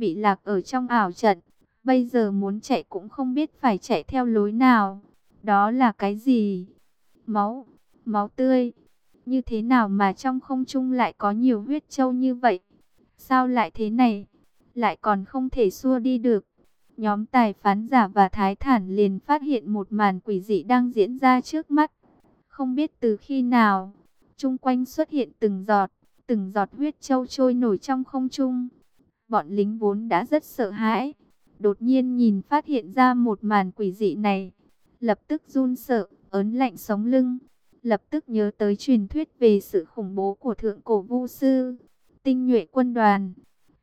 bị lạc ở trong ảo trận. Bây giờ muốn chạy cũng không biết phải chạy theo lối nào. Đó là cái gì? Máu, máu tươi. Như thế nào mà trong không trung lại có nhiều huyết châu như vậy? Sao lại thế này? Lại còn không thể xua đi được. Nhóm tài phán giả và thái thản liền phát hiện một màn quỷ dị đang diễn ra trước mắt. Không biết từ khi nào, chung quanh xuất hiện từng giọt, từng giọt huyết châu trôi nổi trong không trung. Bọn lính vốn đã rất sợ hãi, đột nhiên nhìn phát hiện ra một màn quỷ dị này, lập tức run sợ, ớn lạnh sống lưng, lập tức nhớ tới truyền thuyết về sự khủng bố của thượng cổ vu sư, tinh nhuệ quân đoàn.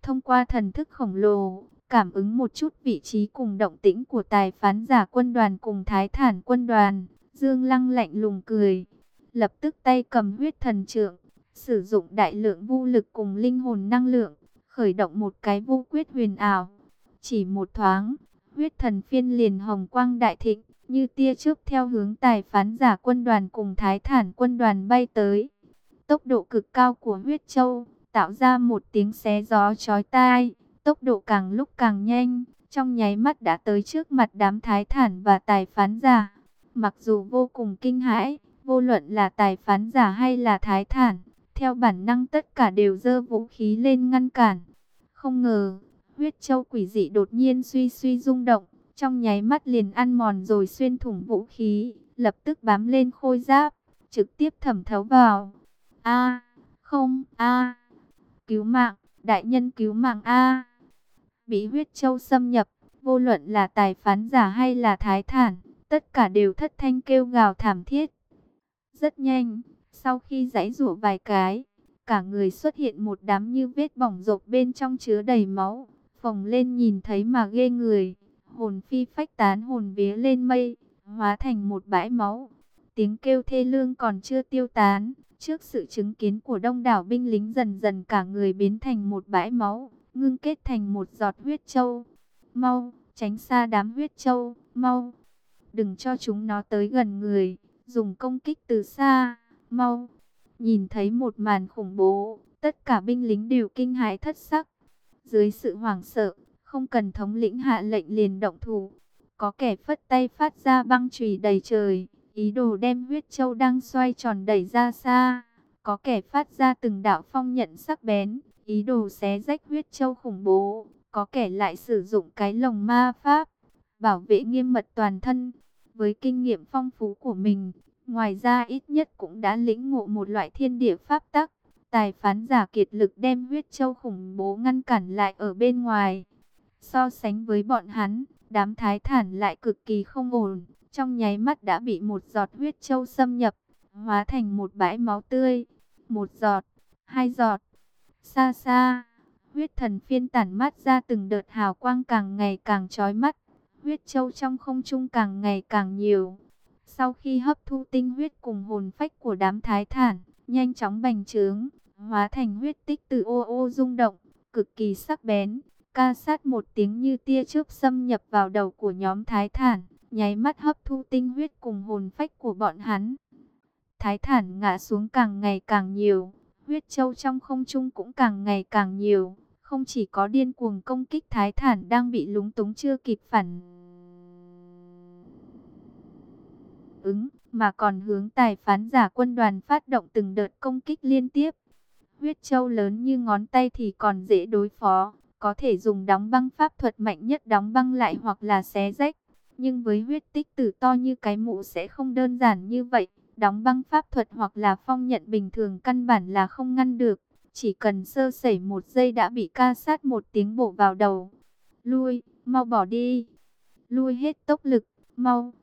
Thông qua thần thức khổng lồ, cảm ứng một chút vị trí cùng động tĩnh của tài phán giả quân đoàn cùng thái thản quân đoàn, Dương Lăng lạnh lùng cười, lập tức tay cầm huyết thần trượng, sử dụng đại lượng vô lực cùng linh hồn năng lượng, khởi động một cái vu quyết huyền ảo. Chỉ một thoáng, huyết thần phiên liền hồng quang đại thịnh, như tia chớp theo hướng tài phán giả quân đoàn cùng thái thản quân đoàn bay tới. Tốc độ cực cao của huyết châu, tạo ra một tiếng xé gió chói tai, tốc độ càng lúc càng nhanh, trong nháy mắt đã tới trước mặt đám thái thản và tài phán giả. Mặc dù vô cùng kinh hãi, vô luận là tài phán giả hay là thái thản, theo bản năng tất cả đều dơ vũ khí lên ngăn cản. Không ngờ, huyết châu quỷ dị đột nhiên suy suy rung động, trong nháy mắt liền ăn mòn rồi xuyên thủng vũ khí, lập tức bám lên khôi giáp, trực tiếp thẩm thấu vào. A, không, a. Cứu mạng, đại nhân cứu mạng a. Bị huyết châu xâm nhập, vô luận là tài phán giả hay là thái thản, tất cả đều thất thanh kêu gào thảm thiết. Rất nhanh, sau khi giãy rủa vài cái, cả người xuất hiện một đám như vết bỏng rộp bên trong chứa đầy máu, phồng lên nhìn thấy mà ghê người hồn phi phách tán hồn vía lên mây, hóa thành một bãi máu. Tiếng kêu thê lương còn chưa tiêu tán, trước sự chứng kiến của đông đảo binh lính dần dần cả người biến thành một bãi máu, ngưng kết thành một giọt huyết châu. Mau, tránh xa đám huyết châu, mau. Đừng cho chúng nó tới gần người, dùng công kích từ xa, mau. Nhìn thấy một màn khủng bố, tất cả binh lính đều kinh hãi thất sắc. Dưới sự hoảng sợ, không cần thống lĩnh hạ lệnh liền động thủ. Có kẻ phất tay phát ra băng chùy đầy trời, ý đồ đem huyết châu đang xoay tròn đẩy ra xa. Có kẻ phát ra từng đạo phong nhận sắc bén, ý đồ xé rách huyết châu khủng bố. Có kẻ lại sử dụng cái lồng ma pháp, bảo vệ nghiêm mật toàn thân. Với kinh nghiệm phong phú của mình, ngoài ra ít nhất cũng đã lĩnh ngộ một loại thiên địa pháp tắc. Tài phán giả kiệt lực đem huyết châu khủng bố ngăn cản lại ở bên ngoài. So sánh với bọn hắn, đám thái thản lại cực kỳ không ổn, trong nháy mắt đã bị một giọt huyết châu xâm nhập, hóa thành một bãi máu tươi. Một giọt, hai giọt, xa xa, huyết thần phiên tản mắt ra từng đợt hào quang càng ngày càng chói mắt, huyết châu trong không trung càng ngày càng nhiều. Sau khi hấp thu tinh huyết cùng hồn phách của đám thái thản, nhanh chóng bành trướng, hóa thành huyết tích từ ô ô rung động, cực kỳ sắc bén, ca sát một tiếng như tia chớp xâm nhập vào đầu của nhóm Thái Thản, nháy mắt hấp thu tinh huyết cùng hồn phách của bọn hắn. Thái Thản ngã xuống càng ngày càng nhiều, huyết châu trong không trung cũng càng ngày càng nhiều, không chỉ có điên cuồng công kích Thái Thản đang bị lúng túng chưa kịp phản ứng, mà còn hướng tài phán giả quân đoàn phát động từng đợt công kích liên tiếp. Huyết châu lớn như ngón tay thì còn dễ đối phó, có thể dùng đóng băng pháp thuật mạnh nhất đóng băng lại hoặc là xé rách. Nhưng với huyết tích tử to như cái mũ sẽ không đơn giản như vậy. Đóng băng pháp thuật hoặc là phong nhận bình thường căn bản là không ngăn được. Chỉ cần sơ sẩy một giây đã bị ca sát một tiếng bổ vào đầu. Lui, mau bỏ đi. Lui hết tốc lực, mau.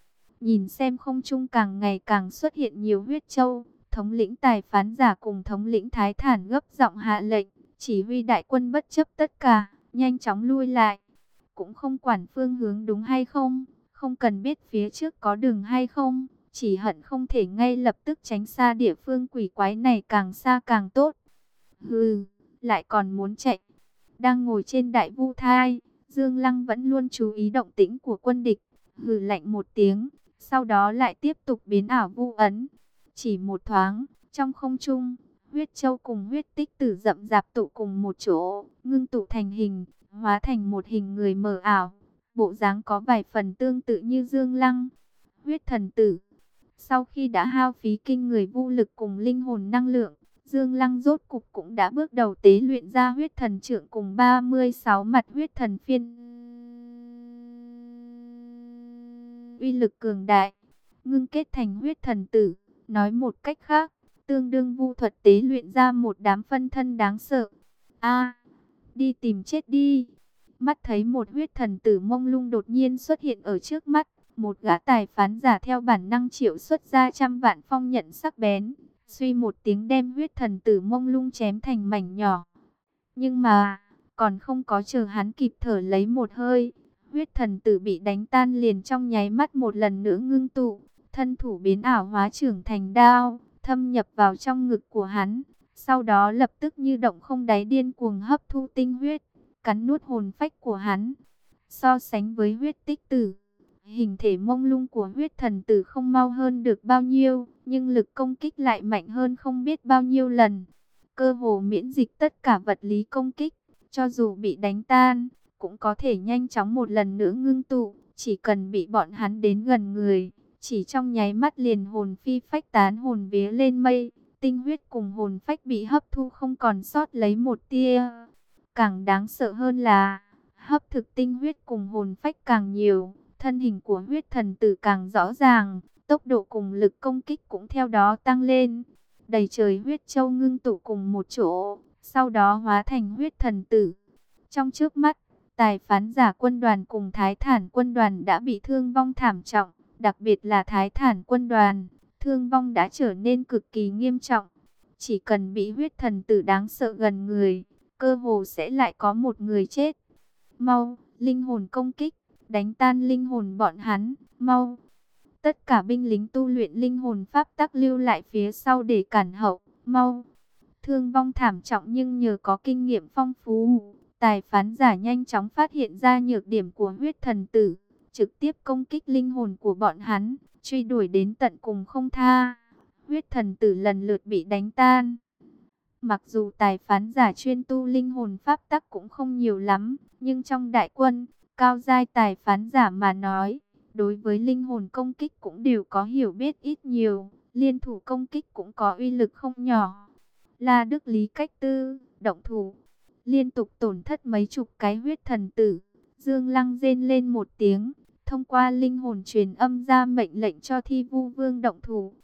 Nhìn xem không trung càng ngày càng xuất hiện nhiều huyết châu. Thống lĩnh tài phán giả cùng thống lĩnh thái thản gấp giọng hạ lệnh. Chỉ huy đại quân bất chấp tất cả, nhanh chóng lui lại. Cũng không quản phương hướng đúng hay không, không cần biết phía trước có đường hay không, chỉ hận không thể ngay lập tức tránh xa địa phương quỷ quái này càng xa càng tốt. Hừ, lại còn muốn chạy. Đang ngồi trên đại vu thai, Dương Lăng vẫn luôn chú ý động tĩnh của quân địch, hừ lạnh một tiếng, sau đó lại tiếp tục biến ảo vu ấn. Chỉ một thoáng, trong không trung, huyết châu cùng huyết tích tử rậm rạp tụ cùng một chỗ, ngưng tụ thành hình, hóa thành một hình người mờ ảo, bộ dáng có vài phần tương tự như Dương Lăng. Huyết thần tử Sau khi đã hao phí kinh người vô lực cùng linh hồn năng lượng, Dương Lăng rốt cục cũng đã bước đầu tế luyện ra huyết thần trưởng cùng 36 mặt huyết thần phiên. Uy lực cường đại, ngưng kết thành huyết thần tử, nói một cách khác, tương đương vu thuật tế luyện ra một đám phân thân đáng sợ. A, đi tìm chết đi. Mắt thấy một huyết thần tử mông lung đột nhiên xuất hiện ở trước mắt, một gã tài phán giả theo bản năng triệu xuất ra trăm vạn phong nhận sắc bén, suy một tiếng đem huyết thần tử mông lung chém thành mảnh nhỏ. Nhưng mà, còn không có chờ hắn kịp thở lấy một hơi, huyết thần tử bị đánh tan liền trong nháy mắt một lần nữa ngưng tụ, thân thủ biến ảo hóa trưởng thành đao, thâm nhập vào trong ngực của hắn, sau đó lập tức như động không đáy điên cuồng hấp thu tinh huyết, cắn nuốt hồn phách của hắn. So sánh với huyết tích tử, hình thể mông lung của huyết thần tử không mau hơn được bao nhiêu, nhưng lực công kích lại mạnh hơn không biết bao nhiêu lần. Cơ hồ miễn dịch tất cả vật lý công kích, cho dù bị đánh tan, cũng có thể nhanh chóng một lần nữa ngưng tụ, chỉ cần bị bọn hắn đến gần người, chỉ trong nháy mắt liền hồn phi phách tán hồn vía lên mây, tinh huyết cùng hồn phách bị hấp thu không còn sót lấy một tia. Càng đáng sợ hơn là, hấp thực tinh huyết cùng hồn phách càng nhiều, thân hình của huyết thần tử càng rõ ràng, tốc độ cùng lực công kích cũng theo đó tăng lên. Đầy trời huyết châu ngưng tụ cùng một chỗ, sau đó hóa thành huyết thần tử. Trong trước mắt, tài phán giả quân đoàn cùng thái thản quân đoàn đã bị thương vong thảm trọng, đặc biệt là thái thản quân đoàn, thương vong đã trở nên cực kỳ nghiêm trọng. Chỉ cần bị huyết thần tử đáng sợ gần người, cơ hồ sẽ lại có một người chết. Mau, linh hồn công kích, đánh tan linh hồn bọn hắn, mau. Tất cả binh lính tu luyện linh hồn pháp tắc lưu lại phía sau để cản hậu, mau. Thương vong thảm trọng nhưng nhờ có kinh nghiệm phong phú, tài phán giả nhanh chóng phát hiện ra nhược điểm của huyết thần tử, trực tiếp công kích linh hồn của bọn hắn, truy đuổi đến tận cùng không tha. Huyết thần tử lần lượt bị đánh tan. Mặc dù tài phán giả chuyên tu linh hồn pháp tắc cũng không nhiều lắm, nhưng trong đại quân, cao giai tài phán giả mà nói, đối với linh hồn công kích cũng đều có hiểu biết ít nhiều, liên thủ công kích cũng có uy lực không nhỏ. La Đức Lý cách tư, động thủ, liên tục tổn thất mấy chục cái huyết thần tử. Dương Lăng rên lên một tiếng, thông qua linh hồn truyền âm ra mệnh lệnh cho thi vu vương động thủ.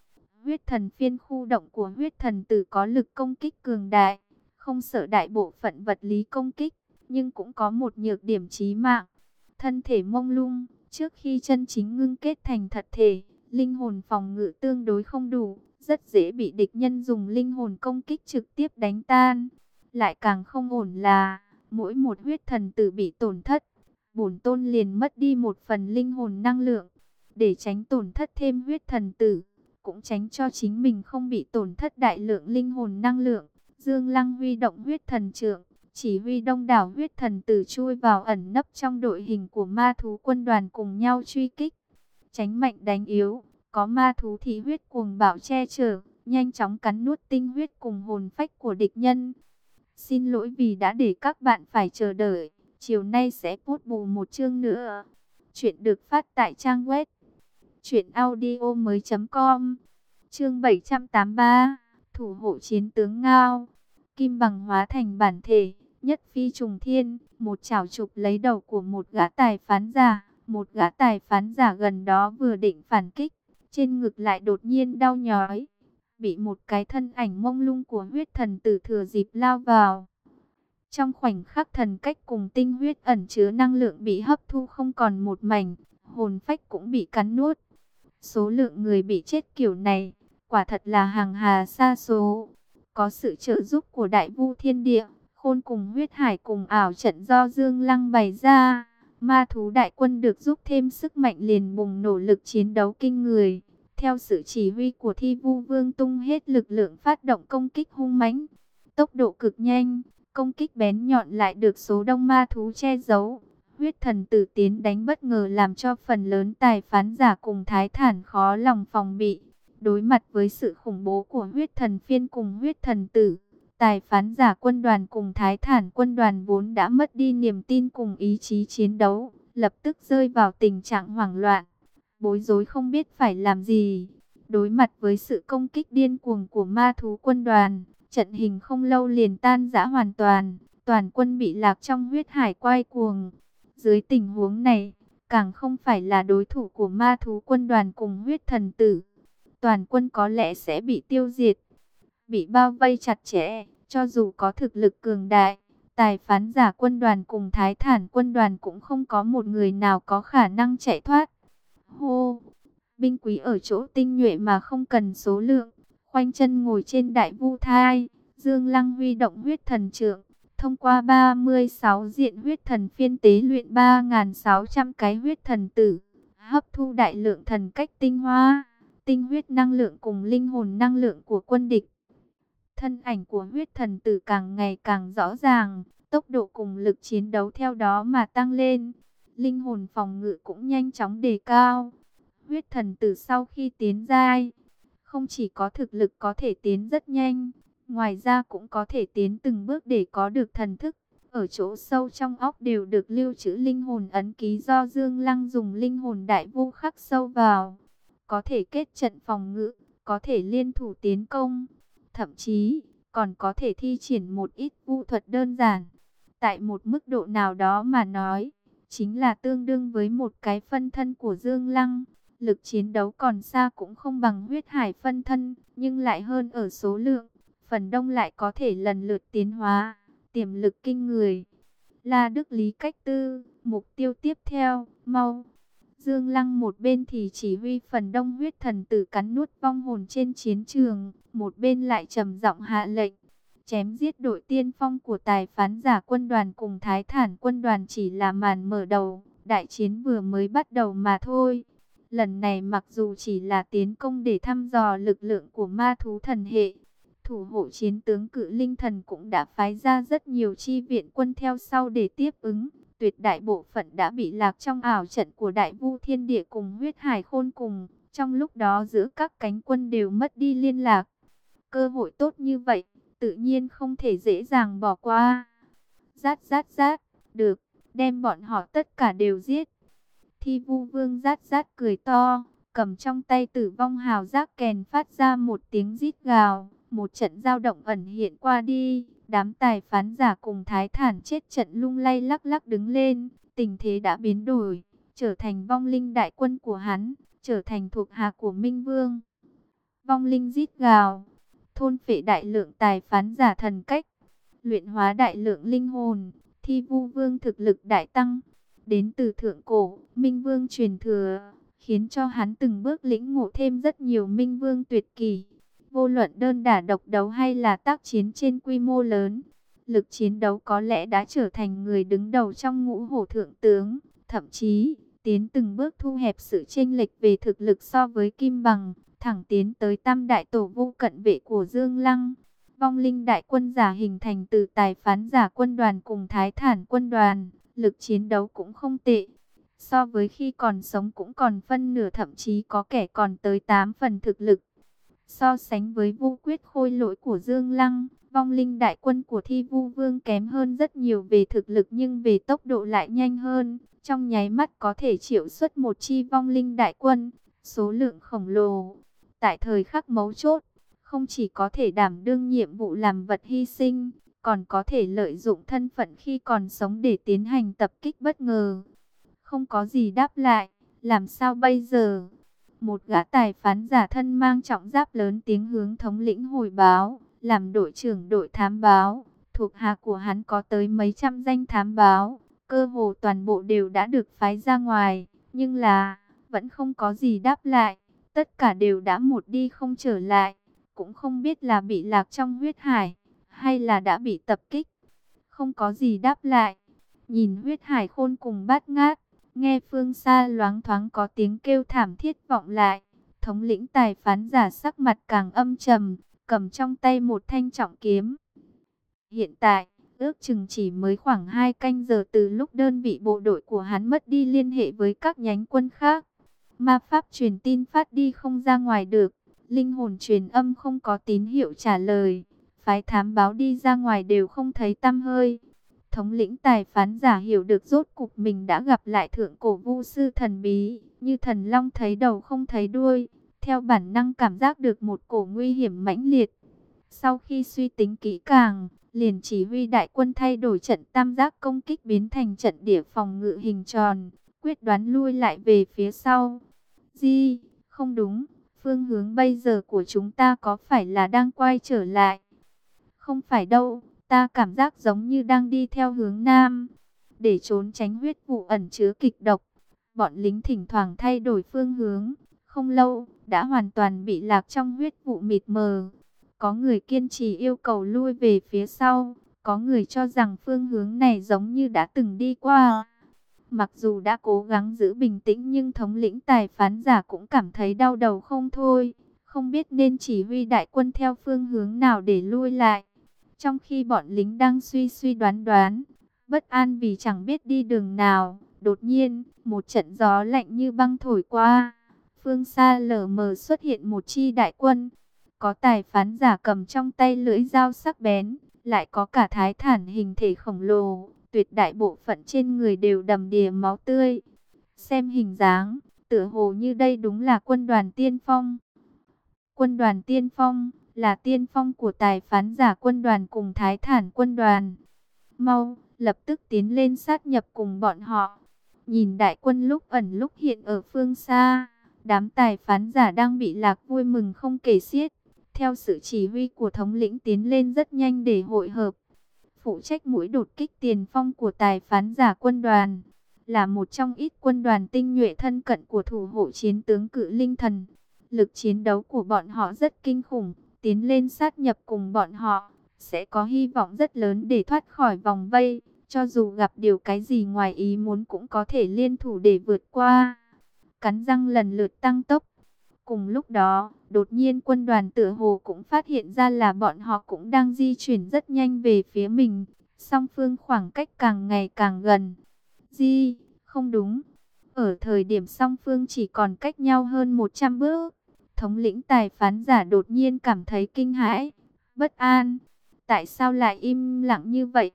Huyết thần phiên khu động của huyết thần tử có lực công kích cường đại, không sợ đại bộ phận vật lý công kích, nhưng cũng có một nhược điểm chí mạng. Thân thể mông lung, trước khi chân chính ngưng kết thành thật thể, linh hồn phòng ngự tương đối không đủ, rất dễ bị địch nhân dùng linh hồn công kích trực tiếp đánh tan. Lại càng không ổn là, mỗi một huyết thần tử bị tổn thất, bổn tôn liền mất đi một phần linh hồn năng lượng, để tránh tổn thất thêm huyết thần tử, cũng tránh cho chính mình không bị tổn thất đại lượng linh hồn năng lượng. Dương Lăng huy động huyết thần trượng, chỉ huy đông đảo huyết thần tử chui vào ẩn nấp trong đội hình của ma thú quân đoàn cùng nhau truy kích. Tránh mạnh đánh yếu, có ma thú thì huyết cuồng bạo che chở, nhanh chóng cắn nuốt tinh huyết cùng hồn phách của địch nhân. Xin lỗi vì đã để các bạn phải chờ đợi. Chiều nay sẽ post bù một chương nữa. Chuyện được phát tại trang web truyệnaudiomoi.com. Chương 783, thủ hộ chiến tướng Ngao. Kim bằng hóa thành bản thể, nhất phi trùng thiên, một chảo chụp lấy đầu của một gã tài phán giả, một gã tài phán giả gần đó vừa định phản kích, trên ngực lại đột nhiên đau nhói, bị một cái thân ảnh mông lung của huyết thần tử thừa dịp lao vào. Trong khoảnh khắc thần cách cùng tinh huyết ẩn chứa năng lượng bị hấp thu không còn một mảnh, hồn phách cũng bị cắn nuốt. Số lượng người bị chết kiểu này, quả thật là hàng hà xa số. Có sự trợ giúp của đại vu thiên địa, khôn cùng huyết hải cùng ảo trận do Dương Lăng bày ra. Ma thú đại quân được giúp thêm sức mạnh liền bùng nổ lực chiến đấu kinh người. Theo sự chỉ huy của thi vu vương tung hết lực lượng phát động công kích hung mãnh, tốc độ cực nhanh, công kích bén nhọn lại được số đông ma thú che giấu. Huyết thần tử tiến đánh bất ngờ làm cho phần lớn tài phán giả cùng thái thản khó lòng phòng bị. Đối mặt với sự khủng bố của huyết thần phiên cùng huyết thần tử, Tài phán giả quân đoàn cùng thái thản quân đoàn vốn đã mất đi niềm tin cùng ý chí chiến đấu, lập tức rơi vào tình trạng hoảng loạn, bối rối không biết phải làm gì. Đối mặt với sự công kích điên cuồng của ma thú quân đoàn, trận hình không lâu liền tan rã hoàn toàn, toàn quân bị lạc trong huyết hải quay cuồng. Dưới tình huống này, càng không phải là đối thủ của ma thú quân đoàn cùng huyết thần tử. Toàn quân có lẽ sẽ bị tiêu diệt, bị bao vây chặt chẽ, cho dù có thực lực cường đại. Tài phán giả quân đoàn cùng thái thản quân đoàn cũng không có một người nào có khả năng chạy thoát. Hô! Binh quý ở chỗ tinh nhuệ mà không cần số lượng. Khoanh chân ngồi trên đại vu thai. Dương Lăng huy động huyết thần trượng. Thông qua 36 diện huyết thần phiên tế luyện 3.600 cái huyết thần tử. Hấp thu đại lượng thần cách tinh hoa. Tinh huyết năng lượng cùng linh hồn năng lượng của quân địch. Thân ảnh của huyết thần tử càng ngày càng rõ ràng. Tốc độ cùng lực chiến đấu theo đó mà tăng lên. Linh hồn phòng ngự cũng nhanh chóng đề cao huyết thần tử sau khi tiến giai, không chỉ có thực lực có thể tiến rất nhanh, ngoài ra cũng có thể tiến từng bước để có được thần thức. Ở chỗ sâu trong óc đều được lưu trữ linh hồn ấn ký do Dương Lăng dùng linh hồn đại vu khắc sâu vào. Có thể kết trận phòng ngự, có thể liên thủ tiến công, thậm chí còn có thể thi triển một ít vũ thuật đơn giản. Tại một mức độ nào đó mà nói, chính là tương đương với một cái phân thân của Dương Lăng. Lực chiến đấu còn xa cũng không bằng huyết hải phân thân, nhưng lại hơn ở số lượng. Phần đông lại có thể lần lượt tiến hóa, tiềm lực kinh người. La Đức Lý cách tư, mục tiêu tiếp theo, mau. Dương Lăng một bên thì chỉ huy phần đông huyết thần tử cắn nuốt vong hồn trên chiến trường, một bên lại trầm giọng hạ lệnh. Chém giết đội tiên phong của tài phán giả quân đoàn cùng thái thản quân đoàn chỉ là màn mở đầu, đại chiến vừa mới bắt đầu mà thôi. Lần này mặc dù chỉ là tiến công để thăm dò lực lượng của ma thú thần hệ, thủ hộ chiến tướng cự linh thần cũng đã phái ra rất nhiều chi viện quân theo sau để tiếp ứng. Tuyệt đại bộ phận đã bị lạc trong ảo trận của đại vu thiên địa cùng huyết hải khôn cùng. Trong lúc đó giữa các cánh quân đều mất đi liên lạc. Cơ hội tốt như vậy, tự nhiên không thể dễ dàng bỏ qua. Rát rát rát, được, đem bọn họ tất cả đều giết. Thi vu vương rát rát cười to, cầm trong tay tử vong hào giác kèn phát ra một tiếng rít gào. Một trận giao động ẩn hiện qua đi, đám tài phán giả cùng thái thản chết trận lung lay lắc lắc đứng lên. Tình thế đã biến đổi, trở thành vong linh đại quân của hắn, trở thành thuộc hạ của Minh Vương. Vong linh rít gào, thôn phệ đại lượng tài phán giả thần cách, luyện hóa đại lượng linh hồn, thi vu vương thực lực đại tăng đến từ thượng cổ, Minh Vương truyền thừa, khiến cho hắn từng bước lĩnh ngộ thêm rất nhiều Minh Vương tuyệt kỳ. Vô luận đơn đả độc đấu hay là tác chiến trên quy mô lớn, lực chiến đấu có lẽ đã trở thành người đứng đầu trong ngũ hổ thượng tướng, thậm chí tiến từng bước thu hẹp sự chênh lệch về thực lực so với Kim Bằng, thẳng tiến tới tam đại tổ vu cận vệ của Dương Lăng. Vong linh đại quân giả hình thành từ tài phán giả quân đoàn cùng thái thản quân đoàn lực chiến đấu cũng không tệ. So với khi còn sống cũng còn phân nửa thậm chí có kẻ còn tới 8 phần thực lực. So sánh với vu quyết khôi lỗi của Dương Lăng, vong linh đại quân của thi vu vương kém hơn rất nhiều về thực lực nhưng về tốc độ lại nhanh hơn. Trong nháy mắt có thể triệu xuất một chi vong linh đại quân, số lượng khổng lồ. Tại thời khắc mấu chốt, không chỉ có thể đảm đương nhiệm vụ làm vật hy sinh, còn có thể lợi dụng thân phận khi còn sống để tiến hành tập kích bất ngờ. Không có gì đáp lại, làm sao bây giờ? Một gã tài phán giả thân mang trọng giáp lớn tiếng hướng thống lĩnh hồi báo, làm đội trưởng đội thám báo. Thuộc hạ của hắn có tới mấy trăm danh thám báo, cơ hồ toàn bộ đều đã được phái ra ngoài, nhưng là, vẫn không có gì đáp lại, tất cả đều đã một đi không trở lại, cũng không biết là bị lạc trong huyết hải hay là đã bị tập kích. Không có gì đáp lại. Nhìn huyết hải khôn cùng bát ngát, nghe phương xa loáng thoáng có tiếng kêu thảm thiết vọng lại. Thống lĩnh tài phán giả sắc mặt càng âm trầm, cầm trong tay một thanh trọng kiếm. Hiện tại, ước chừng chỉ mới khoảng 2 canh giờ từ lúc đơn vị bộ đội của hắn mất đi liên hệ với các nhánh quân khác. Ma pháp truyền tin phát đi không ra ngoài được, linh hồn truyền âm không có tín hiệu trả lời phái thám báo đi ra ngoài đều không thấy tăm hơi. Thống lĩnh tài phán giả hiểu được rốt cục mình đã gặp lại thượng cổ vu sư thần bí, như thần long thấy đầu không thấy đuôi, theo bản năng cảm giác được một cổ nguy hiểm mãnh liệt. Sau khi suy tính kỹ càng, liền chỉ huy đại quân thay đổi trận tam giác công kích biến thành trận địa phòng ngự hình tròn, quyết đoán lui lại về phía sau. Di, không đúng, phương hướng bây giờ của chúng ta có phải là đang quay trở lại? Không phải đâu, ta cảm giác giống như đang đi theo hướng nam. Để trốn tránh huyết vụ ẩn chứa kịch độc, bọn lính thỉnh thoảng thay đổi phương hướng. Không lâu, đã hoàn toàn bị lạc trong huyết vụ mịt mờ. Có người kiên trì yêu cầu lui về phía sau, có người cho rằng phương hướng này giống như đã từng đi qua. Mặc dù đã cố gắng giữ bình tĩnh nhưng thống lĩnh tài phán giả cũng cảm thấy đau đầu không thôi. Không biết nên chỉ huy đại quân theo phương hướng nào để lui lại. Trong khi bọn lính đang suy suy đoán đoán, bất an vì chẳng biết đi đường nào. Đột nhiên, một trận gió lạnh như băng thổi qua. Phương xa lờ mờ xuất hiện một chi đại quân. Có tài phán giả cầm trong tay lưỡi dao sắc bén, lại có cả thái thản hình thể khổng lồ, tuyệt đại bộ phận trên người đều đầm đìa máu tươi. Xem hình dáng, tựa hồ như đây đúng là quân đoàn tiên phong. Quân đoàn tiên phong là tiên phong của tài phán giả quân đoàn cùng thái thản quân đoàn. Mau, lập tức tiến lên sát nhập cùng bọn họ. Nhìn đại quân lúc ẩn lúc hiện ở phương xa, đám tài phán giả đang bị lạc vui mừng không kể xiết. Theo sự chỉ huy của thống lĩnh tiến lên rất nhanh để hội hợp. Phụ trách mũi đột kích tiền phong của tài phán giả quân đoàn. Là một trong ít quân đoàn tinh nhuệ thân cận của thủ hộ chiến tướng cự linh thần. Lực chiến đấu của bọn họ rất kinh khủng. Tiến lên sát nhập cùng bọn họ. Sẽ có hy vọng rất lớn để thoát khỏi vòng vây. Cho dù gặp điều cái gì ngoài ý muốn cũng có thể liên thủ để vượt qua. Cắn răng lần lượt tăng tốc. Cùng lúc đó, đột nhiên quân đoàn tử hồ cũng phát hiện ra là bọn họ cũng đang di chuyển rất nhanh về phía mình. Song phương khoảng cách càng ngày càng gần. Di, không đúng. Ở thời điểm song phương chỉ còn cách nhau hơn 100 bước. Thống lĩnh tài phán giả đột nhiên cảm thấy kinh hãi, bất an. Tại sao lại im lặng như vậy?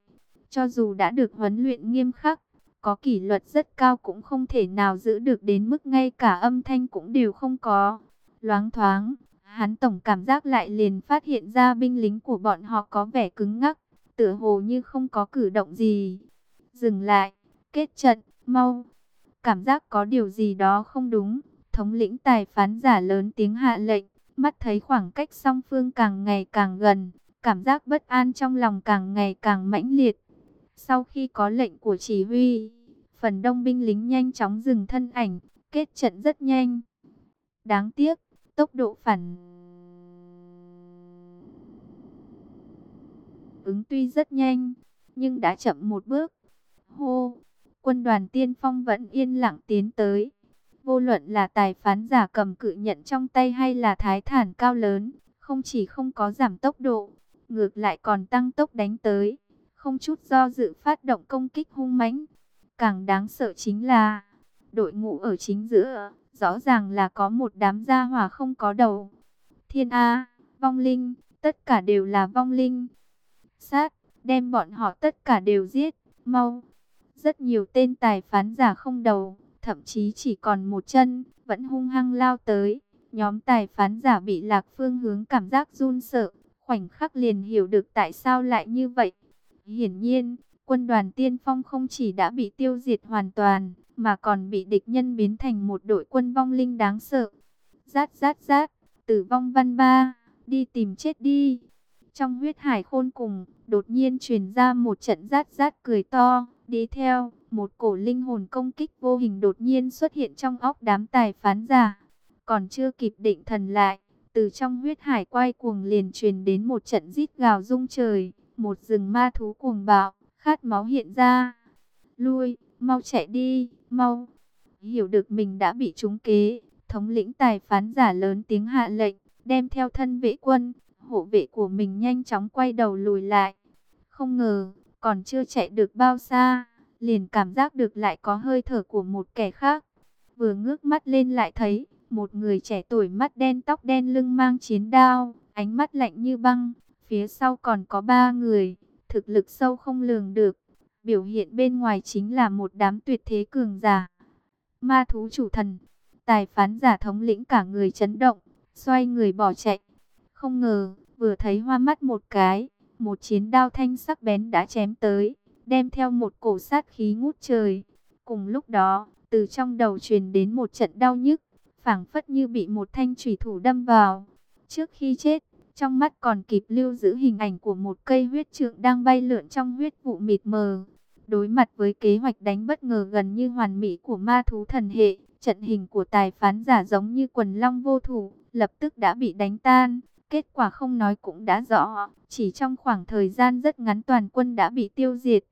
Cho dù đã được huấn luyện nghiêm khắc, có kỷ luật rất cao cũng không thể nào giữ được đến mức ngay cả âm thanh cũng đều không có. Loáng thoáng, hắn tổng cảm giác lại liền phát hiện ra binh lính của bọn họ có vẻ cứng ngắc, tựa hồ như không có cử động gì. Dừng lại, kết trận, mau. Cảm giác có điều gì đó không đúng, thống lĩnh tài phán giả lớn tiếng hạ lệnh, mắt thấy khoảng cách song phương càng ngày càng gần, cảm giác bất an trong lòng càng ngày càng mãnh liệt. Sau khi có lệnh của chỉ huy, phần đông binh lính nhanh chóng dừng thân ảnh, kết trận rất nhanh. Đáng tiếc, tốc độ phản ứng tuy rất nhanh, nhưng đã chậm một bước. Hô, quân đoàn tiên phong vẫn yên lặng tiến tới. Vô luận là tài phán giả cầm cự nhận trong tay hay là thái thản cao lớn, không chỉ không có giảm tốc độ, ngược lại còn tăng tốc đánh tới, không chút do dự phát động công kích hung mãnh. Càng đáng sợ chính là đội ngũ ở chính giữa, rõ ràng là có một đám gia hỏa không có đầu. Thiên A, vong linh, tất cả đều là vong linh. Sát, đem bọn họ tất cả đều giết, mau. Rất nhiều tên tài phán giả không đầu, thậm chí chỉ còn một chân, vẫn hung hăng lao tới. Nhóm tài phán giả bị lạc phương hướng cảm giác run sợ, khoảnh khắc liền hiểu được tại sao lại như vậy. Hiển nhiên, quân đoàn tiên phong không chỉ đã bị tiêu diệt hoàn toàn, mà còn bị địch nhân biến thành một đội quân vong linh đáng sợ. Rát rát rát, tử vong văn ba, đi tìm chết đi. Trong huyết hải khôn cùng, đột nhiên truyền ra một trận rát rát cười to, đi theo, một cổ linh hồn công kích vô hình đột nhiên xuất hiện trong óc đám tài phán giả. Còn chưa kịp định thần lại, từ trong huyết hải quay cuồng liền truyền đến một trận rít gào rung trời, một rừng ma thú cuồng bạo, khát máu hiện ra. Lui, mau chạy đi, mau. Hiểu được mình đã bị trúng kế, thống lĩnh tài phán giả lớn tiếng hạ lệnh, đem theo thân vệ quân, hộ vệ của mình nhanh chóng quay đầu lùi lại. Không ngờ, còn chưa chạy được bao xa, liền cảm giác được lại có hơi thở của một kẻ khác. Vừa ngước mắt lên lại thấy, một người trẻ tuổi mắt đen tóc đen lưng mang chiến đao, ánh mắt lạnh như băng, Phía sau còn có ba người, thực lực sâu không lường được. Biểu hiện bên ngoài chính là một đám tuyệt thế cường giả. Ma thú chủ thần, tài phán giả thống lĩnh cả người chấn động, xoay người bỏ chạy. Không ngờ, vừa thấy hoa mắt một cái, một chiến đao thanh sắc bén đã chém tới, đem theo một cổ sát khí ngút trời. Cùng lúc đó, từ trong đầu truyền đến một trận đau nhức, phảng phất như bị một thanh thủy thủ đâm vào. Trước khi chết, trong mắt còn kịp lưu giữ hình ảnh của một cây huyết trượng đang bay lượn trong huyết vụ mịt mờ. Đối mặt với kế hoạch đánh bất ngờ gần như hoàn mỹ của ma thú thần hệ, trận hình của tài phán giả giống như quần long vô thủ, lập tức đã bị đánh tan. Kết quả không nói cũng đã rõ, chỉ trong khoảng thời gian rất ngắn toàn quân đã bị tiêu diệt.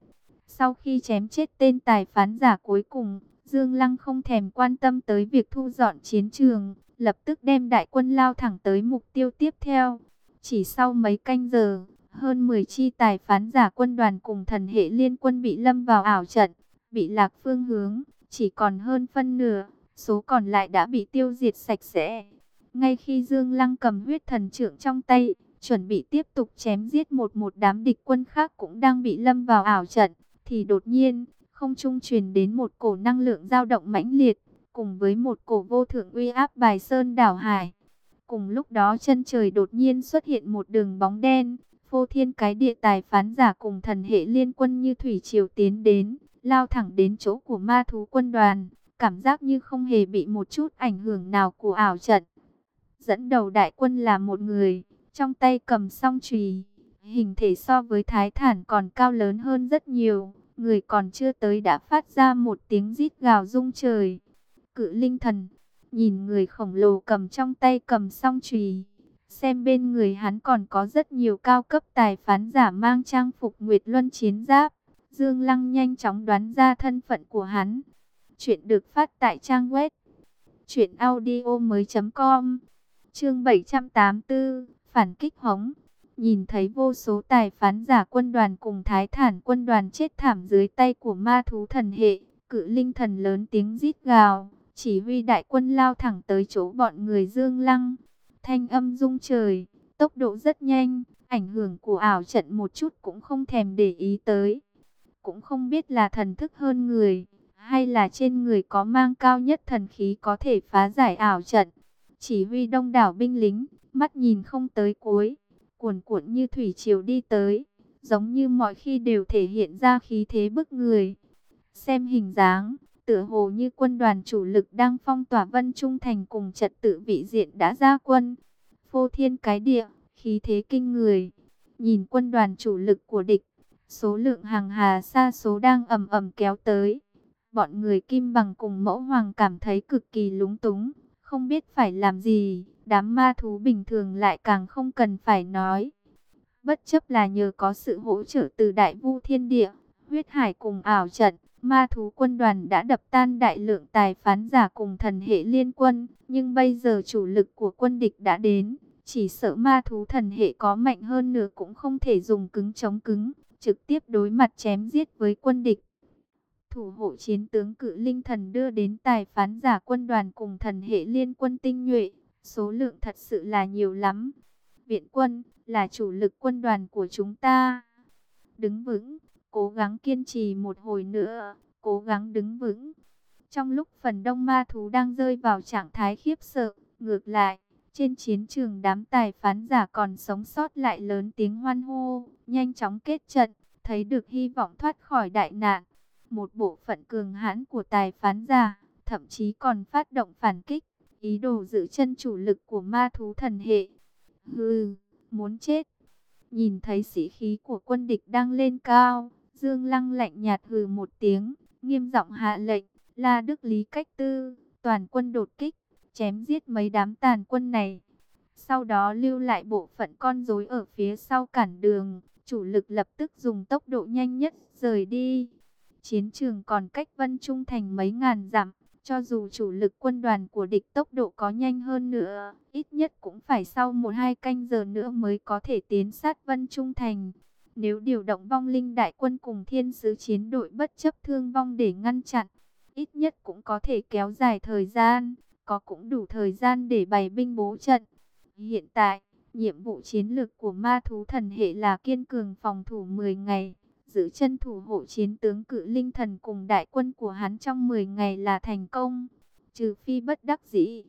Sau khi chém chết tên tài phán giả cuối cùng, Dương Lăng không thèm quan tâm tới việc thu dọn chiến trường, lập tức đem đại quân lao thẳng tới mục tiêu tiếp theo. Chỉ sau mấy canh giờ, hơn 10 chi tài phán giả quân đoàn cùng thần hệ liên quân bị lâm vào ảo trận, bị lạc phương hướng, chỉ còn hơn phân nửa, số còn lại đã bị tiêu diệt sạch sẽ. Ngay khi Dương Lăng cầm huyết thần trưởng trong tay, chuẩn bị tiếp tục chém giết một một đám địch quân khác cũng đang bị lâm vào ảo trận, thì đột nhiên, không trung truyền đến một cổ năng lượng dao động mãnh liệt, cùng với một cổ vô thượng uy áp bài sơn đảo hải. Cùng lúc đó chân trời đột nhiên xuất hiện một đường bóng đen, phô thiên cái địa tài phán giả cùng thần hệ liên quân như thủy triều tiến đến, lao thẳng đến chỗ của ma thú quân đoàn, cảm giác như không hề bị một chút ảnh hưởng nào của ảo trận. Dẫn đầu đại quân là một người, trong tay cầm song chùy, hình thể so với thái thản còn cao lớn hơn rất nhiều, người còn chưa tới đã phát ra một tiếng rít gào rung trời. Cự linh thần, nhìn người khổng lồ cầm trong tay cầm song chùy, xem bên người hắn còn có rất nhiều cao cấp tài phán giả mang trang phục Nguyệt Luân chiến giáp. Dương Lăng nhanh chóng đoán ra thân phận của hắn. Chuyện được phát tại trang web truyện audio mới.com Chương 784 Phản kích hóng Nhìn thấy vô số tài phán giả quân đoàn cùng thái thản quân đoàn chết thảm dưới tay của ma thú thần hệ, cự linh thần lớn tiếng rít gào, chỉ huy đại quân lao thẳng tới chỗ bọn người dương lăng. Thanh âm rung trời, tốc độ rất nhanh, ảnh hưởng của ảo trận một chút cũng không thèm để ý tới. Cũng không biết là thần thức hơn người, hay là trên người có mang cao nhất thần khí có thể phá giải ảo trận. Chỉ huy đông đảo binh lính, mắt nhìn không tới cuối, cuồn cuộn như thủy triều đi tới, giống như mọi khi đều thể hiện ra khí thế bức người. Xem hình dáng, tựa hồ như quân đoàn chủ lực đang phong tỏa Vân Trung Thành cùng trật tự vị diện đã ra quân. Phô thiên cái địa, khí thế kinh người. Nhìn quân đoàn chủ lực của địch, số lượng hàng hà xa số đang ầm ầm kéo tới. Bọn người Kim Bằng cùng mẫu hoàng cảm thấy cực kỳ lúng túng, không biết phải làm gì. Đám ma thú bình thường lại càng không cần phải nói. Bất chấp là nhờ có sự hỗ trợ từ đại vu thiên địa, huyết hải cùng ảo trận, ma thú quân đoàn đã đập tan đại lượng tài phán giả cùng thần hệ liên quân. Nhưng bây giờ chủ lực của quân địch đã đến, chỉ sợ ma thú thần hệ có mạnh hơn nữa cũng không thể dùng cứng chống cứng, trực tiếp đối mặt chém giết với quân địch thủ hộ chiến tướng cự linh thần đưa đến tài phán giả quân đoàn cùng thần hệ liên quân tinh nhuệ, Số lượng thật sự là nhiều lắm. Viện quân là chủ lực quân đoàn của chúng ta. Đứng vững, cố gắng kiên trì một hồi nữa, cố gắng đứng vững. Trong lúc phần đông ma thú đang rơi vào trạng thái khiếp sợ, ngược lại, trên chiến trường đám tài phán giả còn sống sót lại lớn tiếng hoan hô, nhanh chóng kết trận, thấy được hy vọng thoát khỏi đại nạn. Một bộ phận cường hãn của tài phán giả, thậm chí còn phát động phản kích ý đồ giữ chân chủ lực của ma thú thần hệ. Hừ, muốn chết. Nhìn thấy sĩ khí của quân địch đang lên cao, Dương Lăng lạnh nhạt hừ một tiếng, nghiêm giọng hạ lệnh, La Đức Lý cách tư, toàn quân đột kích, chém giết mấy đám tàn quân này. Sau đó lưu lại bộ phận con rối ở phía sau cản đường, chủ lực lập tức dùng tốc độ nhanh nhất rời đi. Chiến trường còn cách Vân Trung Thành mấy ngàn dặm, cho dù chủ lực quân đoàn của địch tốc độ có nhanh hơn nữa, ít nhất cũng phải sau một hai canh giờ nữa mới có thể tiến sát Vân Trung Thành. Nếu điều động vong linh đại quân cùng thiên sứ chiến đội bất chấp thương vong để ngăn chặn, ít nhất cũng có thể kéo dài thời gian, có cũng đủ thời gian để bày binh bố trận. Hiện tại, Nhiệm vụ chiến lược của ma thú thần hệ là kiên cường phòng thủ 10 ngày, giữ chân thủ hộ chiến tướng cự linh thần cùng đại quân của hắn trong 10 ngày là thành công. Trừ phi bất đắc dĩ,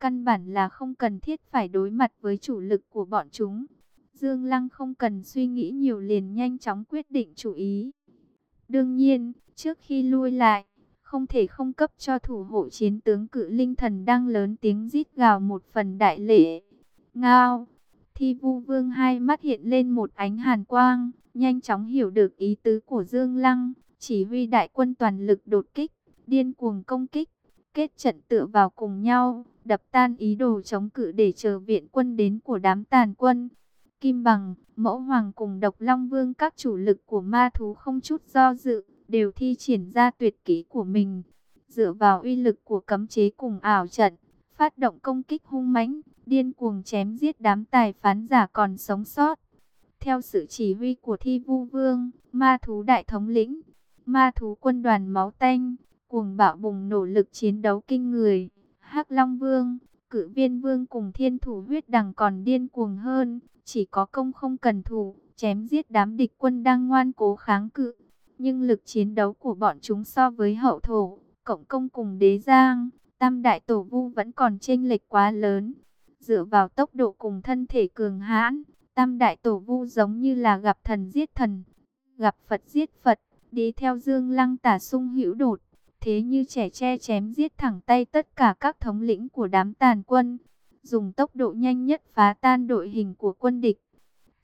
căn bản là không cần thiết phải đối mặt với chủ lực của bọn chúng. Dương Lăng không cần suy nghĩ nhiều liền nhanh chóng quyết định chủ ý. Đương nhiên, trước khi lui lại, không thể không cấp cho thủ hộ chiến tướng cự linh thần đang lớn tiếng rít gào một phần đại lễ. Ngao, thi vu vương hai mắt hiện lên một ánh hàn quang, nhanh chóng hiểu được ý tứ của Dương Lăng, chỉ huy đại quân toàn lực đột kích, điên cuồng công kích, kết trận tựa vào cùng nhau, đập tan ý đồ chống cự để chờ viện quân đến của đám tàn quân. Kim Bằng, Mẫu Hoàng cùng Độc Long Vương các chủ lực của ma thú không chút do dự, đều thi triển ra tuyệt kỹ của mình. Dựa vào uy lực của cấm chế cùng ảo trận, phát động công kích hung mãnh, điên cuồng chém giết đám tài phán giả còn sống sót. Theo sự chỉ huy của Thi Vu Vương, ma thú đại thống lĩnh, ma thú quân đoàn máu tanh, cuồng bạo bùng nổ lực chiến đấu kinh người. Hắc Long Vương, cử viên vương cùng thiên thủ huyết đằng còn điên cuồng hơn, chỉ có công không cần thủ, chém giết đám địch quân đang ngoan cố kháng cự. Nhưng lực chiến đấu của bọn chúng so với hậu thổ, cộng công cùng đế giang, tam đại tổ vu vẫn còn chênh lệch quá lớn. Dựa vào tốc độ cùng thân thể cường hãn, tam đại tổ vu giống như là gặp thần giết thần, gặp Phật giết Phật, đi theo dương lăng tả sung hữu đột. Thế như trẻ che chém giết thẳng tay tất cả các thống lĩnh của đám tàn quân, dùng tốc độ nhanh nhất phá tan đội hình của quân địch,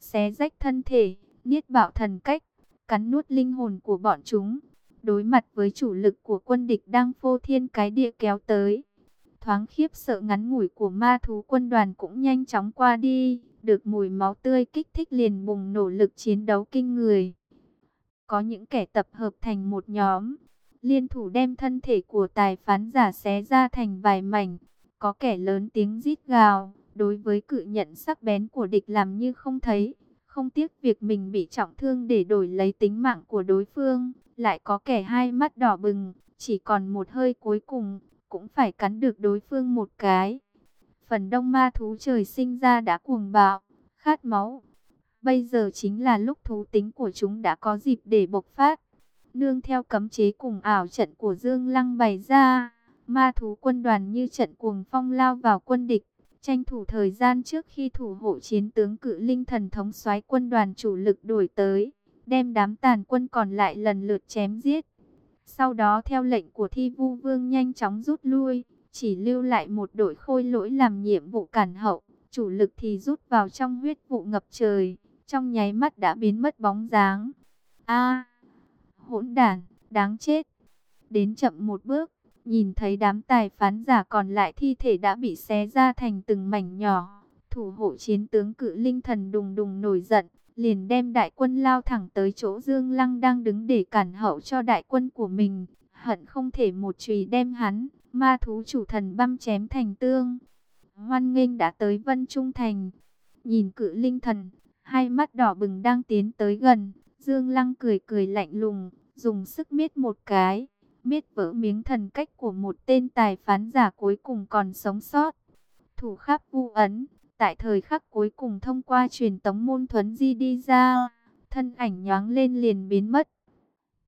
xé rách thân thể, niết bạo thần cách, cắn nuốt linh hồn của bọn chúng. Đối mặt với chủ lực của quân địch đang phô thiên cái địa kéo tới. Thoáng khiếp sợ ngắn ngủi của ma thú quân đoàn cũng nhanh chóng qua đi, được mùi máu tươi kích thích liền bùng nổ lực chiến đấu kinh người. Có những kẻ tập hợp thành một nhóm, liên thủ đem thân thể của tài phán giả xé ra thành vài mảnh. Có kẻ lớn tiếng rít gào, đối với cự nhận sắc bén của địch làm như không thấy, không tiếc việc mình bị trọng thương để đổi lấy tính mạng của đối phương. Lại có kẻ hai mắt đỏ bừng, chỉ còn một hơi cuối cùng, cũng phải cắn được đối phương một cái. Phần đông ma thú trời sinh ra đã cuồng bạo, khát máu. Bây giờ chính là lúc thú tính của chúng đã có dịp để bộc phát. Nương theo cấm chế cùng ảo trận của Dương Lăng bày ra, ma thú quân đoàn như trận cuồng phong lao vào quân địch, tranh thủ thời gian trước khi thủ hộ chiến tướng cự linh thần thống soái quân đoàn chủ lực đổi tới, đem đám tàn quân còn lại lần lượt chém giết. Sau đó theo lệnh của thi vu vương nhanh chóng rút lui, chỉ lưu lại một đội khôi lỗi làm nhiệm vụ cản hậu, chủ lực thì rút vào trong huyết vụ ngập trời, trong nháy mắt đã biến mất bóng dáng. A hỗn đản, đáng chết. Đến chậm một bước, nhìn thấy đám tài phán giả còn lại thi thể đã bị xé ra thành từng mảnh nhỏ. Thủ hộ chiến tướng cự linh thần đùng đùng nổi giận, liền đem đại quân lao thẳng tới chỗ Dương Lăng đang đứng để cản hậu cho đại quân của mình. Hận không thể một chùy đem hắn, ma thú chủ thần băm chém thành tương. Hoan nghênh đã tới Vân Trung Thành. Nhìn cự linh thần, hai mắt đỏ bừng đang tiến tới gần, Dương Lăng cười cười lạnh lùng, dùng sức miết một cái, miết vỡ miếng thần cách của một tên tài phán giả cuối cùng còn sống sót. Thủ khắp vu ấn, tại thời khắc cuối cùng thông qua truyền tống môn thuấn di đi ra, thân ảnh nhoáng lên liền biến mất.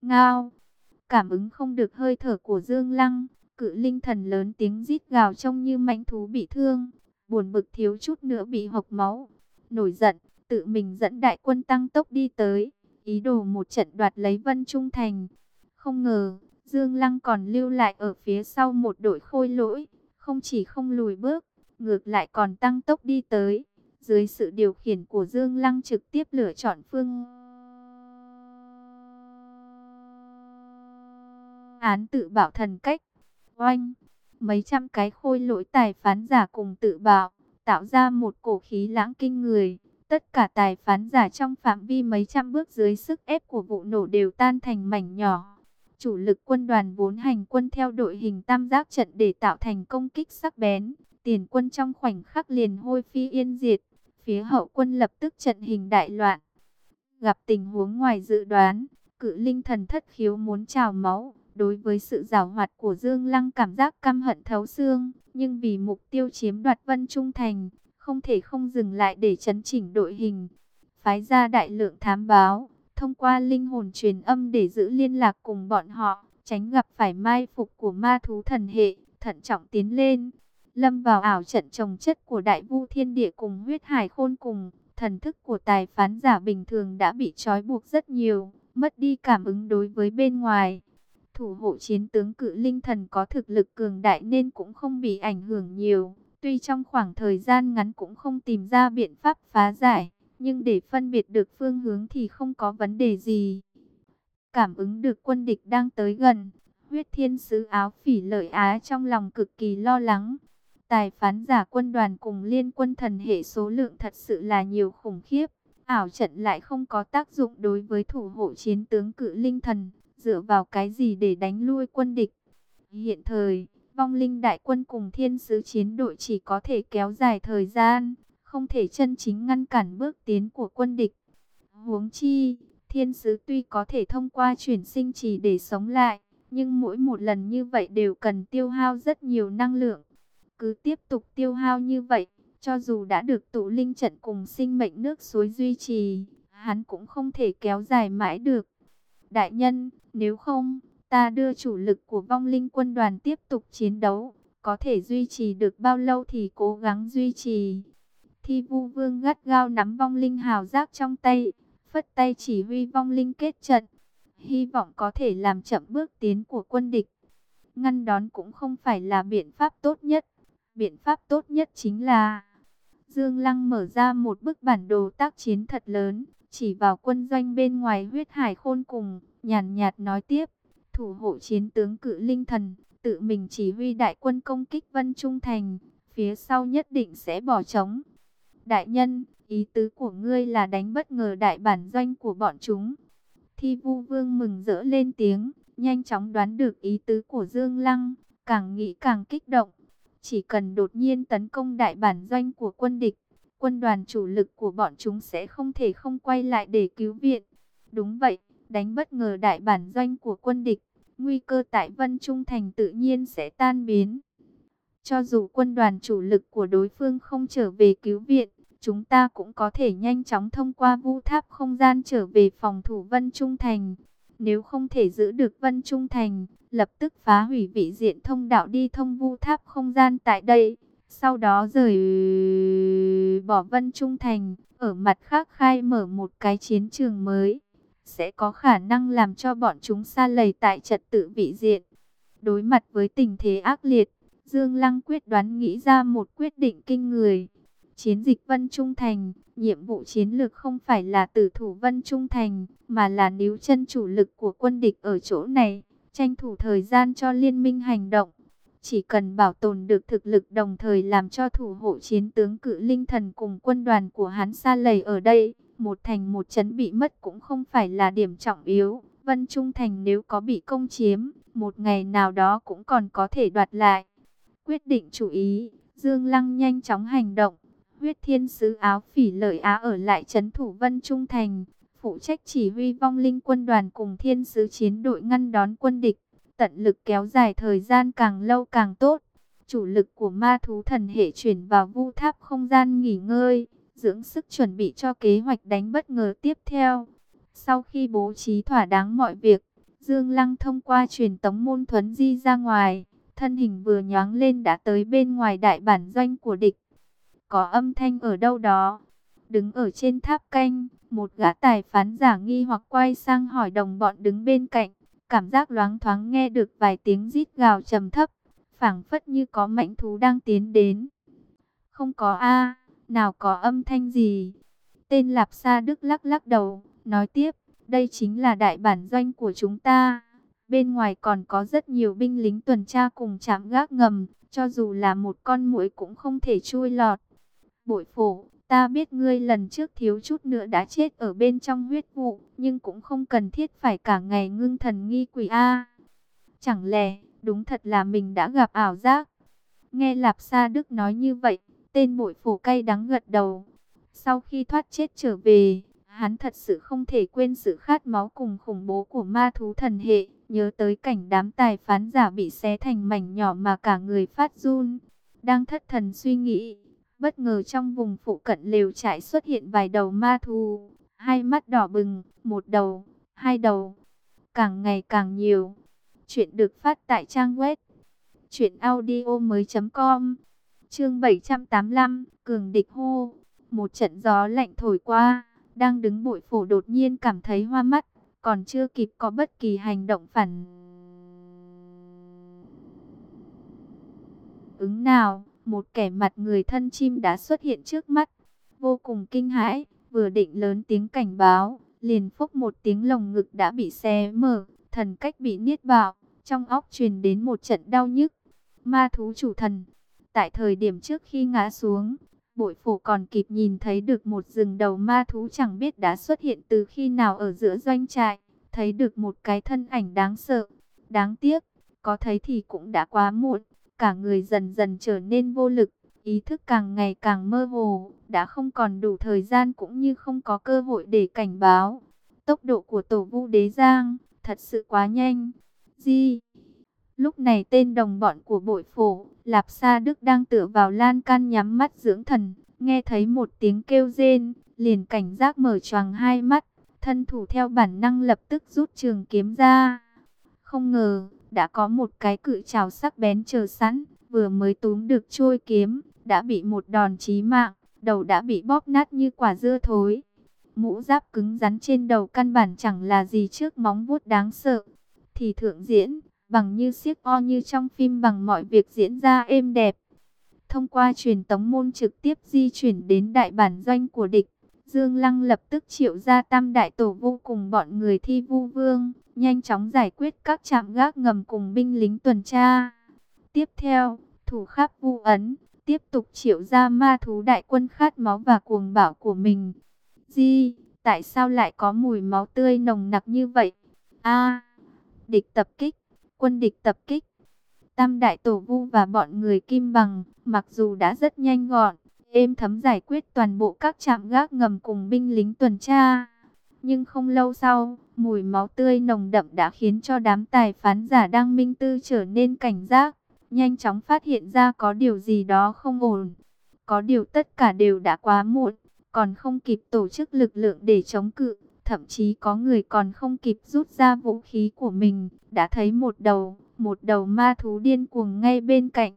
Ngao, cảm ứng không được hơi thở của Dương Lăng, cự linh thần lớn tiếng rít gào trông như mãnh thú bị thương, buồn bực thiếu chút nữa bị hộc máu. Nổi giận, tự mình dẫn đại quân tăng tốc đi tới ý đồ một trận đoạt lấy Vân Trung Thành. Không ngờ, Dương Lăng còn lưu lại ở phía sau một đội khôi lỗi, không chỉ không lùi bước, ngược lại còn tăng tốc đi tới. Dưới sự điều khiển của Dương Lăng trực tiếp lựa chọn phương án tự bảo thần cách. Oanh, mấy trăm cái khôi lỗi tài phán giả cùng tự bảo, tạo ra một cổ khí lãng kinh người. Tất cả tài phán giả trong phạm vi mấy trăm bước dưới sức ép của vụ nổ đều tan thành mảnh nhỏ. Chủ lực quân đoàn vốn hành quân theo đội hình tam giác trận để tạo thành công kích sắc bén. Tiền quân trong khoảnh khắc liền hôi phi yên diệt. Phía hậu quân lập tức trận hình đại loạn. Gặp tình huống ngoài dự đoán, cự linh thần thất khiếu muốn trào máu. Đối với sự giảo hoạt của Dương Lăng cảm giác căm hận thấu xương, nhưng vì mục tiêu chiếm đoạt Vân Trung Thành, không thể không dừng lại để chấn chỉnh đội hình. Phái ra đại lượng thám báo, thông qua linh hồn truyền âm để giữ liên lạc cùng bọn họ, tránh gặp phải mai phục của ma thú thần hệ, thận trọng tiến lên. Lâm vào ảo trận trồng chất của đại vu thiên địa cùng huyết hải khôn cùng, thần thức của tài phán giả bình thường đã bị trói buộc rất nhiều, mất đi cảm ứng đối với bên ngoài. Thủ hộ chiến tướng cự linh thần có thực lực cường đại nên cũng không bị ảnh hưởng nhiều, tuy trong khoảng thời gian ngắn cũng không tìm ra biện pháp phá giải, nhưng để phân biệt được phương hướng thì không có vấn đề gì. Cảm ứng được quân địch đang tới gần, huyết thiên sứ áo phỉ lợi á trong lòng cực kỳ lo lắng. Tài phán giả quân đoàn cùng liên quân thần hệ số lượng thật sự là nhiều khủng khiếp. Ảo trận lại không có tác dụng đối với thủ hộ chiến tướng cự linh thần, dựa vào cái gì để đánh lui quân địch. Hiện thời, vong linh đại quân cùng thiên sứ chiến đội chỉ có thể kéo dài thời gian, không thể chân chính ngăn cản bước tiến của quân địch. Huống chi, thiên sứ tuy có thể thông qua chuyển sinh chỉ để sống lại, nhưng mỗi một lần như vậy đều cần tiêu hao rất nhiều năng lượng. Cứ tiếp tục tiêu hao như vậy, cho dù đã được tụ linh trận cùng sinh mệnh nước suối duy trì, hắn cũng không thể kéo dài mãi được. Đại nhân, nếu không, ta đưa chủ lực của vong linh quân đoàn tiếp tục chiến đấu, có thể duy trì được bao lâu thì cố gắng duy trì. Thi vu vương gắt gao nắm vong linh hào giác trong tay, phất tay chỉ huy vong linh kết trận, hy vọng có thể làm chậm bước tiến của quân địch. Ngăn đón cũng không phải là biện pháp tốt nhất. Biện pháp tốt nhất chính là Dương Lăng mở ra một bức bản đồ tác chiến thật lớn, chỉ vào quân doanh bên ngoài huyết hải khôn cùng, nhàn nhạt nói tiếp, thủ hộ chiến tướng cự linh thần, tự mình chỉ huy đại quân công kích Vân Trung Thành, phía sau nhất định sẽ bỏ trống. Đại nhân, ý tứ của ngươi là đánh bất ngờ đại bản doanh của bọn chúng. Thi vu vương mừng rỡ lên tiếng, nhanh chóng đoán được ý tứ của Dương Lăng, càng nghĩ càng kích động. Chỉ cần đột nhiên tấn công đại bản doanh của quân địch, quân đoàn chủ lực của bọn chúng sẽ không thể không quay lại để cứu viện. Đúng vậy, đánh bất ngờ đại bản doanh của quân địch, nguy cơ tại Vân Trung Thành tự nhiên sẽ tan biến. Cho dù quân đoàn chủ lực của đối phương không trở về cứu viện, chúng ta cũng có thể nhanh chóng thông qua vu tháp không gian trở về phòng thủ Vân Trung Thành. Nếu không thể giữ được Vân Trung Thành, lập tức phá hủy vị diện thông đạo đi thông vu tháp không gian tại đây. Sau đó rời bỏ Vân Trung Thành, ở mặt khác khai mở một cái chiến trường mới. Sẽ có khả năng làm cho bọn chúng xa lầy tại trật tự vị diện. Đối mặt với tình thế ác liệt, Dương Lăng quyết đoán nghĩ ra một quyết định kinh người. Chiến dịch Vân Trung Thành, nhiệm vụ chiến lược không phải là tử thủ Vân Trung Thành, mà là níu chân chủ lực của quân địch ở chỗ này, tranh thủ thời gian cho liên minh hành động. Chỉ cần bảo tồn được thực lực đồng thời làm cho thủ hộ chiến tướng cự linh thần cùng quân đoàn của hắn xa lầy ở đây, một thành một chấn bị mất cũng không phải là điểm trọng yếu. Vân Trung Thành nếu có bị công chiếm, một ngày nào đó cũng còn có thể đoạt lại. Quyết định chủ ý, Dương Lăng nhanh chóng hành động. Huyết thiên sứ áo phỉ lợi á ở lại chấn thủ Vân Trung Thành, phụ trách chỉ huy vong linh quân đoàn cùng thiên sứ chiến đội ngăn đón quân địch, tận lực kéo dài thời gian càng lâu càng tốt. Chủ lực của ma thú thần hệ chuyển vào vu tháp không gian nghỉ ngơi, dưỡng sức chuẩn bị cho kế hoạch đánh bất ngờ tiếp theo. Sau khi bố trí thỏa đáng mọi việc, Dương Lăng thông qua truyền tống môn thuấn di ra ngoài, thân hình vừa nhoáng lên đã tới bên ngoài đại bản doanh của địch. Có âm thanh ở đâu đó. Đứng ở trên tháp canh, một gã tài phán giả nghi hoặc quay sang hỏi đồng bọn đứng bên cạnh. Cảm giác loáng thoáng nghe được vài tiếng rít gào trầm thấp, phảng phất như có mãnh thú đang tiến đến. Không có a, nào có âm thanh gì. Tên Lạp Sa Đức lắc lắc đầu, nói tiếp, đây chính là đại bản doanh của chúng ta. Bên ngoài còn có rất nhiều binh lính tuần tra cùng chạm gác ngầm, cho dù là một con muỗi cũng không thể chui lọt. Bội phổ, ta biết ngươi lần trước thiếu chút nữa đã chết ở bên trong huyết vụ, nhưng cũng không cần thiết phải cả ngày ngưng thần nghi quỷ A. Chẳng lẽ, đúng thật là mình đã gặp ảo giác? Nghe Lạp Sa Đức nói như vậy, tên bội phủ cay đắng gật đầu. Sau khi thoát chết trở về, hắn thật sự không thể quên sự khát máu cùng khủng bố của ma thú thần hệ. Nhớ tới cảnh đám tài phán giả bị xé thành mảnh nhỏ mà cả người phát run. Đang thất thần suy nghĩ, Bất ngờ trong vùng phụ cận lều trại xuất hiện vài đầu ma thú, hai mắt đỏ bừng, một đầu, hai đầu, càng ngày càng nhiều. Chuyện được phát tại trang web truyệnaudiomoi.com. Chương 785, cường địch hô. Một trận gió lạnh thổi qua, đang đứng bụi phổ đột nhiên cảm thấy hoa mắt, còn chưa kịp có bất kỳ hành động phản ứng nào, một kẻ mặt người thân chim đã xuất hiện trước mắt, vô cùng kinh hãi, vừa định lớn tiếng cảnh báo, liền phốc một tiếng lồng ngực đã bị xé mở, thần cách bị niết bạo, trong óc truyền đến một trận đau nhức. Ma thú chủ thần, tại thời điểm trước khi ngã xuống, bội phổ còn kịp nhìn thấy được một rừng đầu ma thú chẳng biết đã xuất hiện từ khi nào ở giữa doanh trại, thấy được một cái thân ảnh đáng sợ, đáng tiếc, có thấy thì cũng đã quá muộn, cả người dần dần trở nên vô lực, ý thức càng ngày càng mơ hồ, đã không còn đủ thời gian cũng như không có cơ hội để cảnh báo. Tốc độ của tổ vu đế giang, thật sự quá nhanh. Di... Lúc này tên đồng bọn của bội phổ, Lạp Sa Đức đang tựa vào lan can nhắm mắt dưỡng thần, nghe thấy một tiếng kêu rên, liền cảnh giác mở choàng hai mắt, thân thủ theo bản năng lập tức rút trường kiếm ra. Không ngờ, đã có một cái cự trào sắc bén chờ sẵn, vừa mới túm được trôi kiếm, đã bị một đòn chí mạng, đầu đã bị bóp nát như quả dưa thối. Mũ giáp cứng rắn trên đầu căn bản chẳng là gì trước móng vuốt đáng sợ. Thì thượng diễn, bằng như siếc o như trong phim bằng mọi việc diễn ra êm đẹp. Thông qua truyền tống môn trực tiếp di chuyển đến đại bản doanh của địch, Dương Lăng lập tức triệu ra tam đại tổ vô cùng bọn người thi vu vương, nhanh chóng giải quyết các trạm gác ngầm cùng binh lính tuần tra. Tiếp theo, thủ khắp vu ấn, tiếp tục triệu ra ma thú đại quân khát máu và cuồng bạo của mình. Di, tại sao lại có mùi máu tươi nồng nặc như vậy? A, địch tập kích, quân địch tập kích. Tam đại tổ vu và bọn người kim bằng, mặc dù đã rất nhanh gọn, êm thấm giải quyết toàn bộ các trạm gác ngầm cùng binh lính tuần tra. Nhưng không lâu sau, mùi máu tươi nồng đậm đã khiến cho đám tài phán giả đang minh tư trở nên cảnh giác nhanh chóng phát hiện ra có điều gì đó không ổn. Có điều tất cả đều đã quá muộn, còn không kịp tổ chức lực lượng để chống cự. Thậm chí có người còn không kịp rút ra vũ khí của mình, đã thấy một đầu, một đầu ma thú điên cuồng ngay bên cạnh.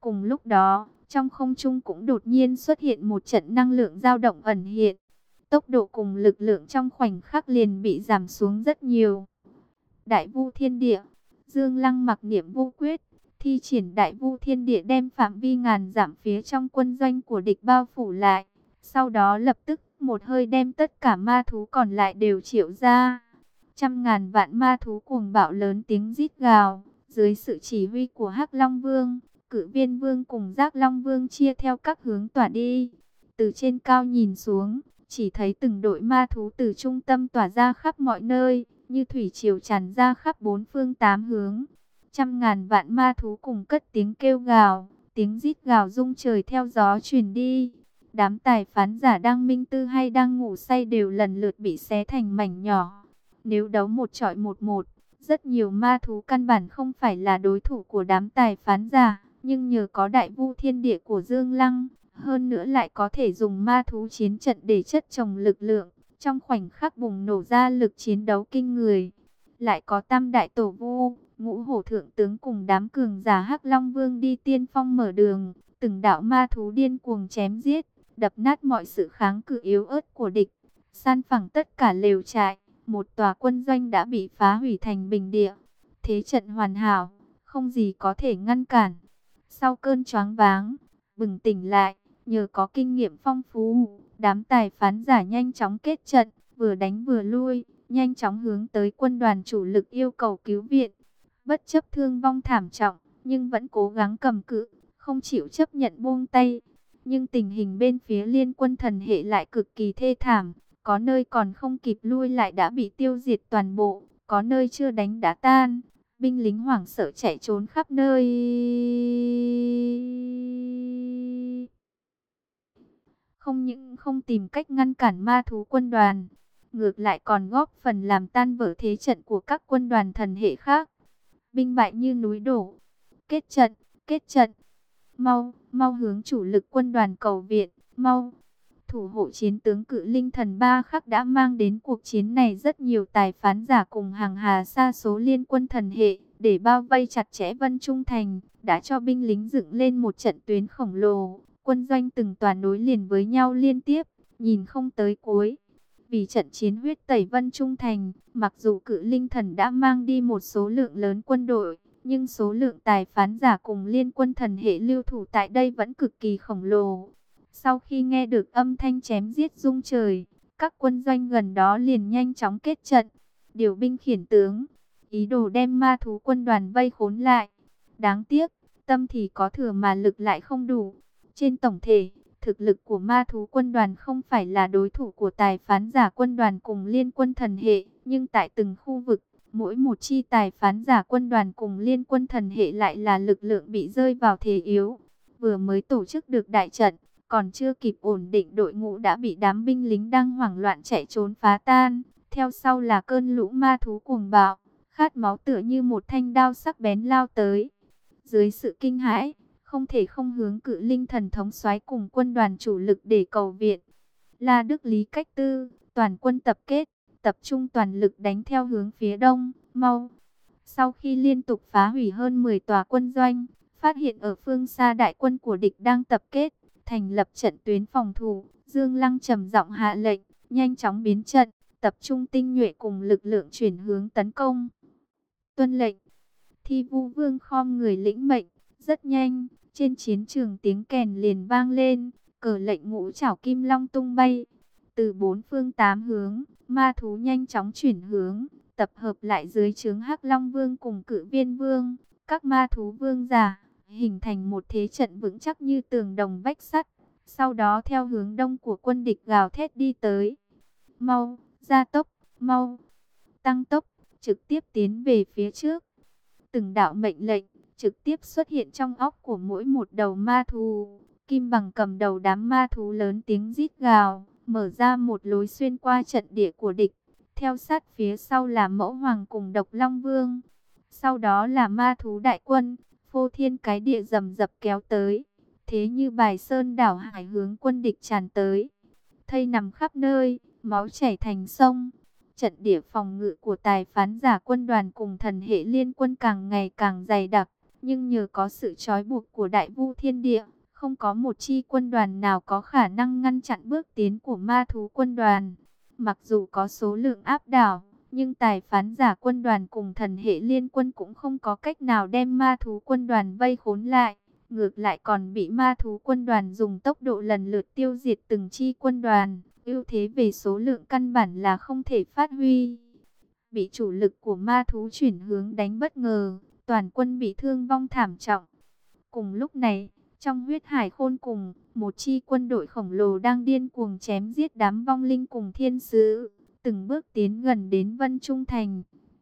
Cùng lúc đó, trong không trung cũng đột nhiên xuất hiện một trận năng lượng dao động ẩn hiện. Tốc độ cùng lực lượng trong khoảnh khắc liền bị giảm xuống rất nhiều. Đại vu thiên địa, Dương Lăng mặc niệm vô quyết, thi triển đại vu thiên địa đem phạm vi ngàn giảm phía trong quân doanh của địch bao phủ lại. Sau đó lập tức một hơi đem tất cả ma thú còn lại đều triệu ra. Trăm ngàn vạn ma thú cuồng bạo lớn tiếng rít gào, dưới sự chỉ huy của hắc Long Vương, Cự viên Vương cùng giác Long Vương chia theo các hướng tỏa đi. Từ trên cao nhìn xuống, chỉ thấy từng đội ma thú từ trung tâm tỏa ra khắp mọi nơi, như thủy triều tràn ra khắp bốn phương tám hướng. Trăm ngàn vạn ma thú cùng cất tiếng kêu gào, tiếng rít gào rung trời theo gió truyền đi. Đám tài phán giả đang minh tư hay đang ngủ say đều lần lượt bị xé thành mảnh nhỏ. Nếu đấu một trọi một một, rất nhiều ma thú căn bản không phải là đối thủ của đám tài phán giả, nhưng nhờ có đại vu thiên địa của Dương Lăng, hơn nữa lại có thể dùng ma thú chiến trận để chất trồng lực lượng, trong khoảnh khắc bùng nổ ra lực chiến đấu kinh người. Lại có tam đại tổ vu, ngũ hổ thượng tướng cùng đám cường giả hắc Long Vương đi tiên phong mở đường, từng đạo ma thú điên cuồng chém giết, đập nát mọi sự kháng cự yếu ớt của địch, san phẳng tất cả lều trại, một tòa quân doanh đã bị phá hủy thành bình địa. Thế trận hoàn hảo, không gì có thể ngăn cản. Sau cơn choáng váng, bừng tỉnh lại, nhờ có kinh nghiệm phong phú, đám tài phán giả nhanh chóng kết trận, vừa đánh vừa lui, nhanh chóng hướng tới quân đoàn chủ lực yêu cầu cứu viện bất chấp thương vong thảm trọng, nhưng vẫn cố gắng cầm cự, không chịu chấp nhận buông tay. Nhưng tình hình bên phía liên quân thần hệ lại cực kỳ thê thảm, có nơi còn không kịp lui lại đã bị tiêu diệt toàn bộ, có nơi chưa đánh đã tan, binh lính hoảng sợ chạy trốn khắp nơi. Không những không tìm cách ngăn cản ma thú quân đoàn, ngược lại còn góp phần làm tan vỡ thế trận của các quân đoàn thần hệ khác binh bại như núi đổ. Kết trận, kết trận mau, mau hướng chủ lực quân đoàn cầu viện, mau. Thủ hộ chiến tướng cự linh thần ba khắc đã mang đến cuộc chiến này rất nhiều tài phán giả cùng hàng hà xa số liên quân thần hệ, để bao vây chặt chẽ Vân Trung Thành, đã cho binh lính dựng lên một trận tuyến khổng lồ, quân doanh từng tòa nối liền với nhau liên tiếp, nhìn không tới cuối. Vì trận chiến huyết tẩy Vân Trung Thành, mặc dù cự linh thần đã mang đi một số lượng lớn quân đội, nhưng số lượng tài phán giả cùng liên quân thần hệ lưu thủ tại đây vẫn cực kỳ khổng lồ. Sau khi nghe được âm thanh chém giết rung trời, các quân doanh gần đó liền nhanh chóng kết trận, điều binh khiển tướng, ý đồ đem ma thú quân đoàn vây khốn lại. Đáng tiếc, tâm thì có thừa mà lực lại không đủ. Trên tổng thể, thực lực của ma thú quân đoàn không phải là đối thủ của tài phán giả quân đoàn cùng liên quân thần hệ, nhưng tại từng khu vực, mỗi một chi tài phán giả quân đoàn cùng liên quân thần hệ lại là lực lượng bị rơi vào thế yếu. Vừa mới tổ chức được đại trận, còn chưa kịp ổn định đội ngũ đã bị đám binh lính đang hoảng loạn chạy trốn phá tan. Theo sau là cơn lũ ma thú cuồng bạo, khát máu tựa như một thanh đao sắc bén lao tới. Dưới sự kinh hãi, không thể không hướng cự linh thần thống soái cùng quân đoàn chủ lực để cầu viện. La Đức Lý cách tư, toàn quân tập kết, tập trung toàn lực đánh theo hướng phía đông, mau. Sau khi liên tục phá hủy hơn 10 tòa quân doanh, phát hiện ở phương xa đại quân của địch đang tập kết, thành lập trận tuyến phòng thủ, Dương Lăng trầm giọng hạ lệnh, nhanh chóng biến trận, tập trung tinh nhuệ cùng lực lượng chuyển hướng tấn công. Tuân lệnh, thi vu vương khom người lĩnh mệnh, rất nhanh, trên chiến trường tiếng kèn liền vang lên, cờ lệnh ngũ chảo kim long tung bay. Từ bốn phương tám hướng, ma thú nhanh chóng chuyển hướng, tập hợp lại dưới trướng hắc long vương cùng cự viên vương, các ma thú vương giả, hình thành một thế trận vững chắc như tường đồng vách sắt. Sau đó theo hướng đông của quân địch gào thét đi tới. Mau, gia tốc, mau, tăng tốc, trực tiếp tiến về phía trước. Từng đạo mệnh lệnh, trực tiếp xuất hiện trong óc của mỗi một đầu ma thú. Kim bằng cầm đầu đám ma thú lớn tiếng rít gào, mở ra một lối xuyên qua trận địa của địch. Theo sát phía sau là mẫu hoàng cùng độc long vương. Sau đó là ma thú đại quân, phô thiên cái địa rầm rập kéo tới. Thế như bài sơn đảo hải hướng quân địch tràn tới. Thây nằm khắp nơi, máu chảy thành sông. Trận địa phòng ngự của tài phán giả quân đoàn cùng thần hệ liên quân càng ngày càng dày đặc. Nhưng nhờ có sự trói buộc của đại vu thiên địa, không có một chi quân đoàn nào có khả năng ngăn chặn bước tiến của ma thú quân đoàn. Mặc dù có số lượng áp đảo, nhưng tài phán giả quân đoàn cùng thần hệ liên quân cũng không có cách nào đem ma thú quân đoàn vây khốn lại. Ngược lại còn bị ma thú quân đoàn dùng tốc độ lần lượt tiêu diệt từng chi quân đoàn. ưu thế về số lượng căn bản là không thể phát huy. Bị chủ lực của ma thú chuyển hướng đánh bất ngờ, toàn quân bị thương vong thảm trọng. Cùng lúc này, trong huyết hải khôn cùng, một chi quân đội khổng lồ đang điên cuồng chém giết đám vong linh cùng thiên sứ, từng bước tiến gần đến Vân Trung Thành.